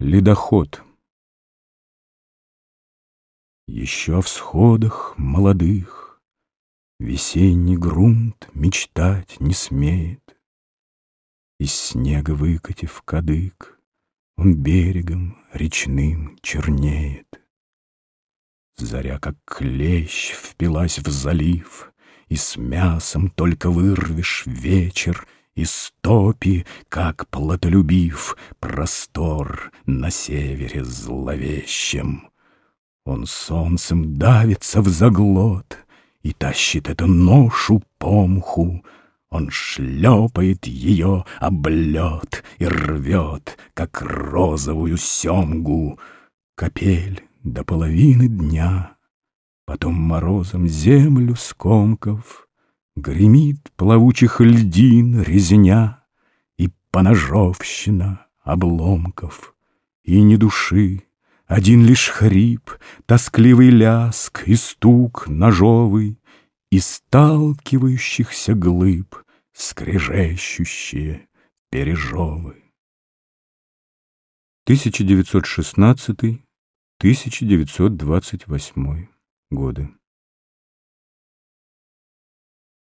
Ледоход Еще в сходах молодых Весенний грунт мечтать не смеет. Из снега выкатив кадык, Он берегом речным чернеет. Заря, как клещ, впилась в залив, И с мясом только вырвешь вечер — и стопи, как плотолюбив, простор на севере зловещем. Он солнцем давится в заглот и тащит эту ношу помху. Он шлепает ее об лед и рвет, как розовую семгу. Капель до половины дня, потом морозом землю скомков — Гремит плавучих льдин резня И поножовщина обломков, И ни души, один лишь хрип, Тоскливый ляск и стук ножовый, И сталкивающихся глыб Скрежещущие пережовы. 1916-1928 годы.